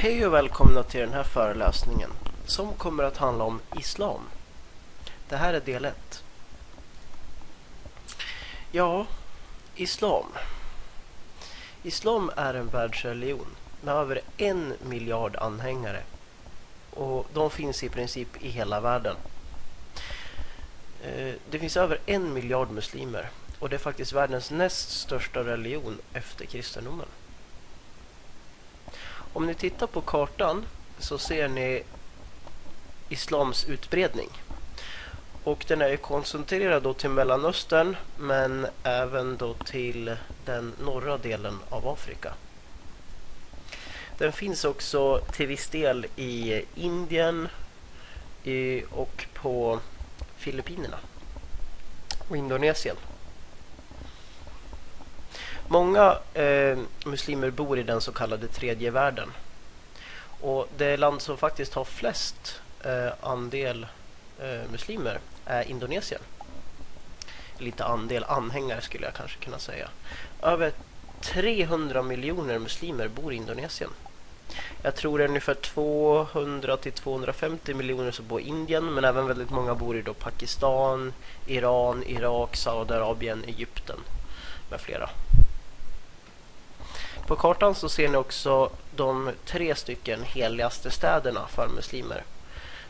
Hej och välkomna till den här föreläsningen som kommer att handla om Islam. Det här är del 1. Ja, Islam. Islam är en världsreligion med över en miljard anhängare. Och de finns i princip i hela världen. Eh, det finns över en miljard muslimer och det är faktiskt världens näst största religion efter kristendomen. Om ni tittar på kartan så ser ni islams utbredning. Och den är koncentrerad då till Mellanöstern men även då till den norra delen av Afrika. Den finns också till viss del i Indien och på Filippinerna och Indonesien. Många eh, muslimer bor i den så kallade tredje världen. Och det land som faktiskt har flest eh, andel eh, muslimer är Indonesien. Lite andel anhängare skulle jag kanske kunna säga. Över 300 miljoner muslimer bor i Indonesien. Jag tror det är ungefär 200 till 250 miljoner som bor i Indien men även väldigt många bor i då Pakistan, Iran, Irak, Saudiarabien, Egypten med flera. På kartan så ser ni också de tre stycken heligaste städerna för muslimer.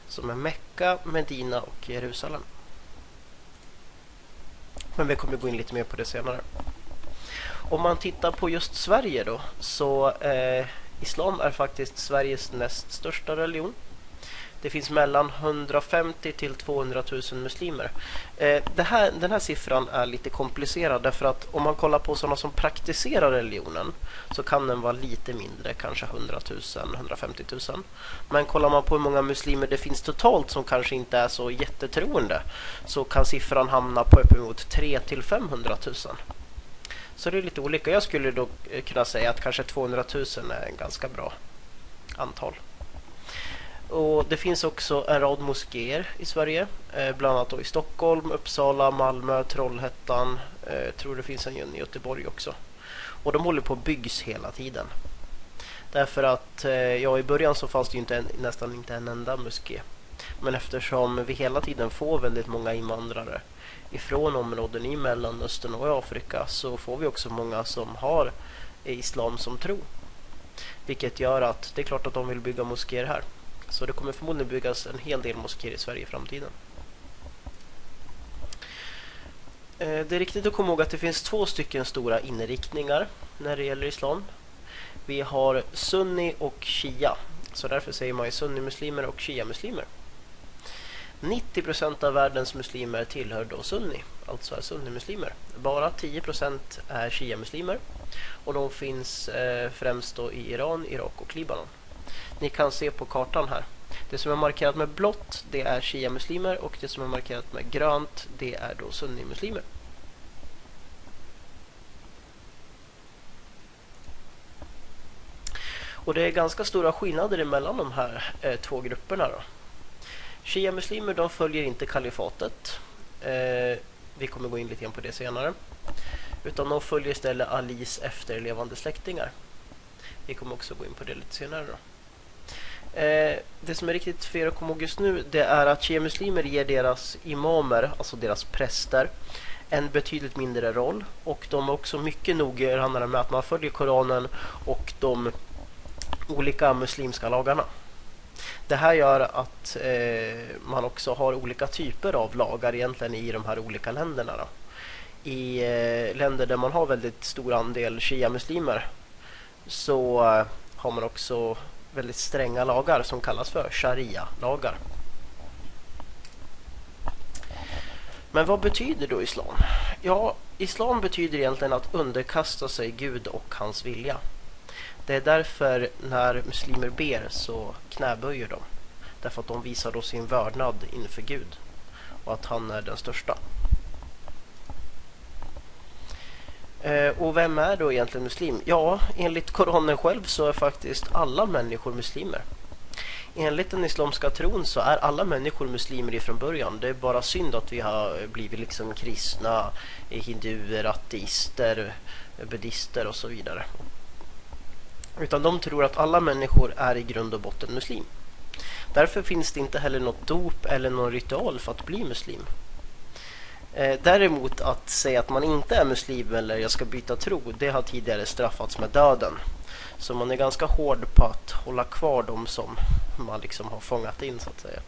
Som är Mecka, Medina och Jerusalem. Men vi kommer gå in lite mer på det senare. Om man tittar på just Sverige då så eh, Islam är faktiskt Sveriges näst största religion. Det finns mellan 150 till 200 000 muslimer. Eh, det här, den här siffran är lite komplicerad därför att om man kollar på sådana som praktiserar religionen så kan den vara lite mindre, kanske 100 000, 150 000. Men kollar man på hur många muslimer det finns totalt som kanske inte är så jättetroende så kan siffran hamna på uppemot 3 till 500 000. Så det är lite olika. Jag skulle då eh, kunna säga att kanske 200 000 är en ganska bra antal. Och det finns också en rad moskéer i Sverige. Eh, bland annat i Stockholm, Uppsala, Malmö, Trollhättan. Eh, jag tror det finns en i Göteborg också. Och de håller på att byggs hela tiden. Därför att eh, ja, i början så fanns det inte en, nästan inte en enda moské. Men eftersom vi hela tiden får väldigt många invandrare ifrån områden i Mellanöstern och i Afrika så får vi också många som har islam som tro. Vilket gör att det är klart att de vill bygga moskéer här. Så det kommer förmodligen byggas en hel del moskéer i Sverige i framtiden. Eh, det är riktigt att komma ihåg att det finns två stycken stora inriktningar när det gäller islam. Vi har sunni och shia. Så därför säger man ju sunni-muslimer och shia-muslimer. 90% av världens muslimer tillhör då sunni, alltså är sunni-muslimer. Bara 10% är shia-muslimer och de finns eh, främst då i Iran, Irak och Libanon. Ni kan se på kartan här. Det som är markerat med blått det är shia-muslimer och det som är markerat med grönt det är då sunni-muslimer. Och det är ganska stora skillnader mellan de här eh, två grupperna då. Shia-muslimer de följer inte kalifatet. Eh, vi kommer gå in lite grann på det senare. Utan de följer istället Alis efterlevande släktingar. Vi kommer också gå in på det lite senare då. Eh, det som är riktigt er att komma ihåg just nu det är att shia-muslimer ger deras imamer, alltså deras präster, en betydligt mindre roll. Och de är också mycket noggrannare med att man följer Koranen och de olika muslimska lagarna. Det här gör att eh, man också har olika typer av lagar egentligen i de här olika länderna. Då. I eh, länder där man har väldigt stor andel shia-muslimer så eh, har man också väldigt stränga lagar som kallas för sharia-lagar. Men vad betyder då islam? Ja, islam betyder egentligen att underkasta sig Gud och hans vilja. Det är därför när muslimer ber så knäböjer de. Därför att de visar då sin vördnad inför Gud och att han är den största. Eh, Eh, och vem är då egentligen muslim? Ja, enligt Koranen själv så är faktiskt alla människor muslimer. Enligt den islamska tron så är alla människor muslimer ifrån början. Det är bara synd att vi har blivit liksom kristna, hinduer, ateister, buddister och så vidare. Utan de tror att alla människor är i grund och botten muslim. Därför finns det inte heller något dop eller någon ritual för att bli muslim. Eh, däremot att säga att man inte är muslim eller jag ska byta tro, det har tidigare straffats med döden. Så man är ganska hård på att hålla kvar dem som man liksom har fångat in så att säga.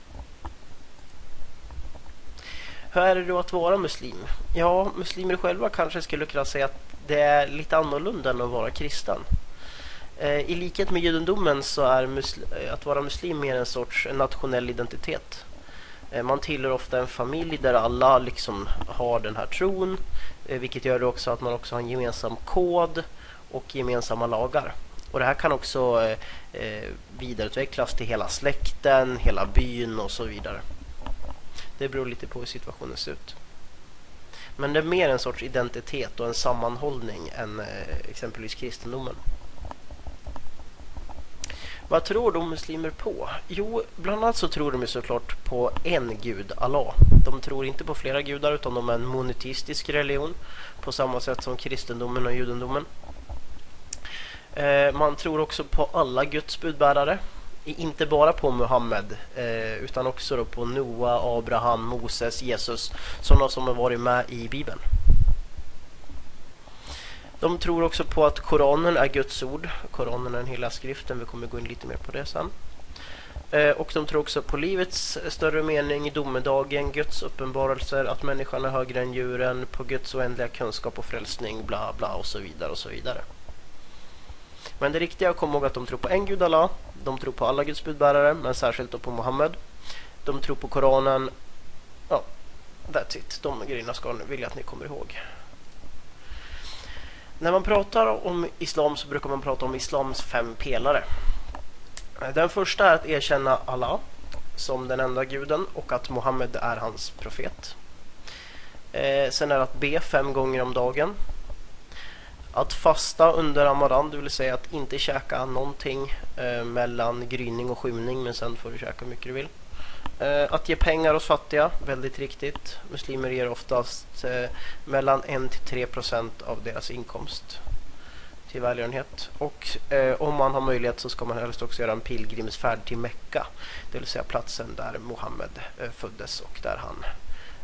Hur är det då att vara muslim? Ja, muslimer själva kanske skulle kunna säga att det är lite annorlunda än att vara kristen. Eh, I likhet med judendomen så är att vara muslim mer en sorts nationell identitet. Eh, man tillhör ofta en familj där alla liksom har den här tron. Eh, vilket gör också att man också har en gemensam kod och gemensamma lagar. Och det här kan också eh, vidareutvecklas till hela släkten, hela byn och så vidare. Det beror lite på hur situationen ser ut. Men det är mer en sorts identitet och en sammanhållning än exempelvis kristendomen. Vad tror de muslimer på? Jo, bland annat så tror de såklart på en gud, Allah. De tror inte på flera gudar utan de är en monoteistisk religion på samma sätt som kristendomen och judendomen. Eh, man tror också på alla Guds budbärare. Inte bara på Muhammed eh, utan också på Noa, Abraham, Moses, Jesus. Sådana som har varit med i Bibeln. De tror också på att Koranen är Guds ord. Koranen är den hela skriften. Vi kommer gå in lite mer på det sen. Eh, och de tror också på livets större mening, domedagen, Guds uppenbarelser, att människan är högre än djuren, på Guds oändliga kunskap och frälsning, bla bla och så vidare och så vidare. Men det riktiga är att komma ihåg att de tror på en gud Allah, de tror på alla Guds budbärare, men särskilt på Muhammed. De tror på Koranen. Ja, that's it. De grejerna ska vill jag att ni kommer ihåg. När man pratar om islam så brukar man prata om islams fem pelare. Den första är att erkänna Allah som den enda guden och att Muhammed är hans profet. Eh, sen är det att be fem gånger om dagen. Att fasta under Ramadan, det vill säga att inte käka någonting eh, mellan gryning och skymning men sen får du käka hur mycket du vill. Eh, att ge pengar åt fattiga, väldigt riktigt. Muslimer ger oftast eh, mellan 1-3 procent av deras inkomst till välgörenhet. Och eh, om man har möjlighet så ska man helst också göra en pilgrimsfärd till Mekka. Det vill säga platsen där Mohammed eh, föddes och där han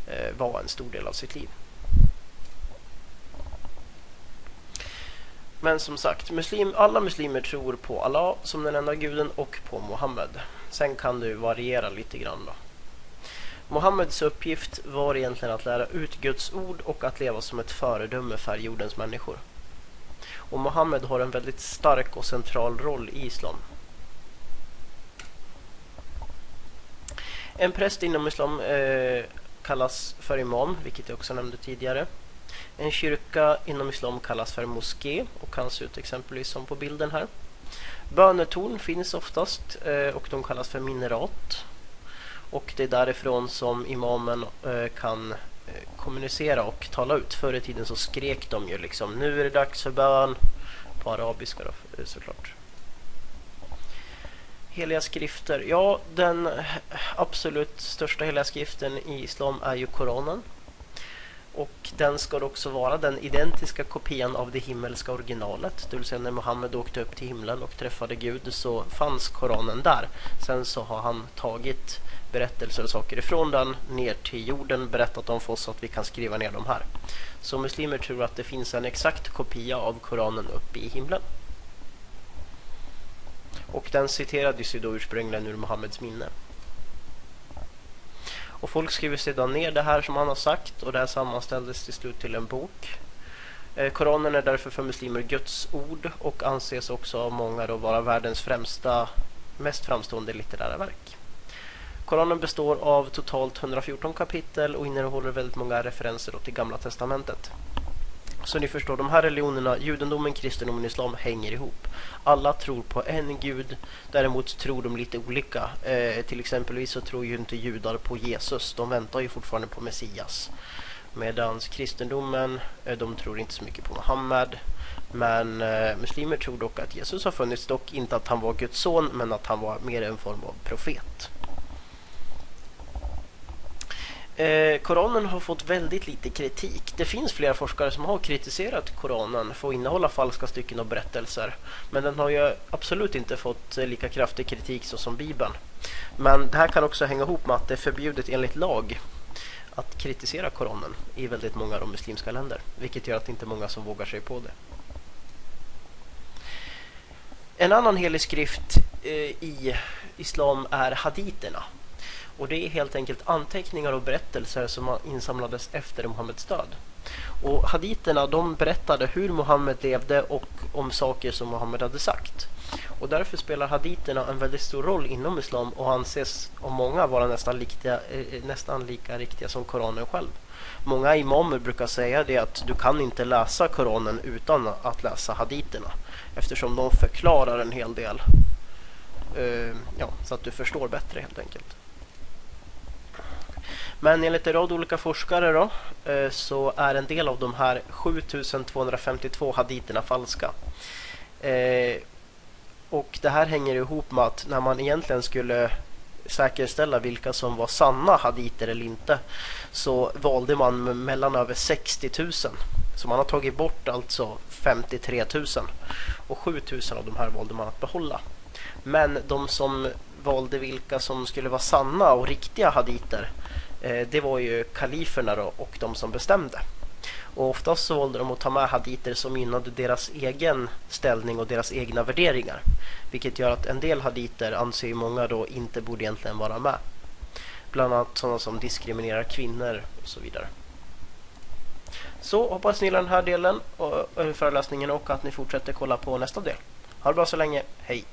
eh, var en stor del av sitt liv. Men som sagt, muslim, alla muslimer tror på Allah som den enda guden och på Mohammed. Sen kan du variera lite grann då. Mohammeds uppgift var egentligen att lära ut Guds ord och att leva som ett föredöme för jordens människor. Och Mohammed har en väldigt stark och central roll i islam. En präst inom islam eh, kallas för imam, vilket jag också nämnde tidigare. En kyrka inom islam kallas för moské och kan se ut exempelvis som på bilden här. Bönetorn finns oftast eh, och de kallas för minerat. Och det är därifrån som imamen eh, kan eh, kommunicera och tala ut. Förr i tiden så skrek de ju liksom nu är det dags för bön på arabiska då, såklart. Heliga skrifter. Ja, den absolut största heliga skriften i islam är ju Koranen. Och den ska också vara den identiska kopian av det himmelska originalet. Det vill säga när Muhammed åkte upp till himlen och träffade Gud så fanns Koranen där. Sen så har han tagit berättelser och saker ifrån den ner till jorden, berättat dem för oss så att vi kan skriva ner dem här. Så muslimer tror att det finns en exakt kopia av Koranen uppe i himlen. Och den citerades ju då ursprungligen ur Muhammeds minne. Och folk skriver sedan ner det här som han har sagt och det här sammanställdes till slut till en bok. Eh, Koranen är därför för muslimer Guds ord och anses också av många då vara världens främsta, mest framstående litterära verk. Koranen består av totalt 114 kapitel och innehåller väldigt många referenser till Gamla Testamentet. Så ni förstår, de här religionerna, judendomen, kristendomen och islam hänger ihop. Alla tror på en gud, däremot tror de lite olika. Eh, till exempelvis så tror ju inte judar på Jesus, de väntar ju fortfarande på Messias. Medan kristendomen, eh, de tror inte så mycket på Muhammed. Men eh, muslimer tror dock att Jesus har funnits, dock inte att han var Guds son, men att han var mer en form av profet. Eh, Koranen har fått väldigt lite kritik. Det finns flera forskare som har kritiserat Koranen för att innehålla falska stycken och berättelser. Men den har ju absolut inte fått eh, lika kraftig kritik så som Bibeln. Men det här kan också hänga ihop med att det är förbjudet enligt lag att kritisera Koranen i väldigt många av de muslimska länder. Vilket gör att det inte är många som vågar sig på det. En annan helig skrift eh, i islam är haditerna. Och det är helt enkelt anteckningar och berättelser som insamlades efter Muhammeds död. Och haditerna de berättade hur Muhammed levde och om saker som Muhammed hade sagt. Och därför spelar haditerna en väldigt stor roll inom islam och anses av många vara nästan, liktiga, eh, nästan lika riktiga som Koranen själv. Många imamer brukar säga det att du kan inte läsa Koranen utan att läsa haditerna eftersom de förklarar en hel del. Uh, ja, så att du förstår bättre helt enkelt. Men enligt en rad olika forskare då, eh, så är en del av de här 7252 haditerna falska. Eh, och det här hänger ihop med att när man egentligen skulle säkerställa vilka som var sanna haditer eller inte så valde man mellan över 60 000. Så man har tagit bort alltså 53 000 och 7 000 av de här valde man att behålla. Men de som valde vilka som skulle vara sanna och riktiga haditer Eh, det var ju kaliferna då och de som bestämde. Och oftast så valde de att ta med haditer som gynnade deras egen ställning och deras egna värderingar. Vilket gör att en del haditer anser många då inte borde egentligen vara med. Bland annat sådana som diskriminerar kvinnor och så vidare. Så hoppas ni gillar den här delen och eh, föreläsningen och att ni fortsätter kolla på nästa del. Ha det bra så länge. Hej!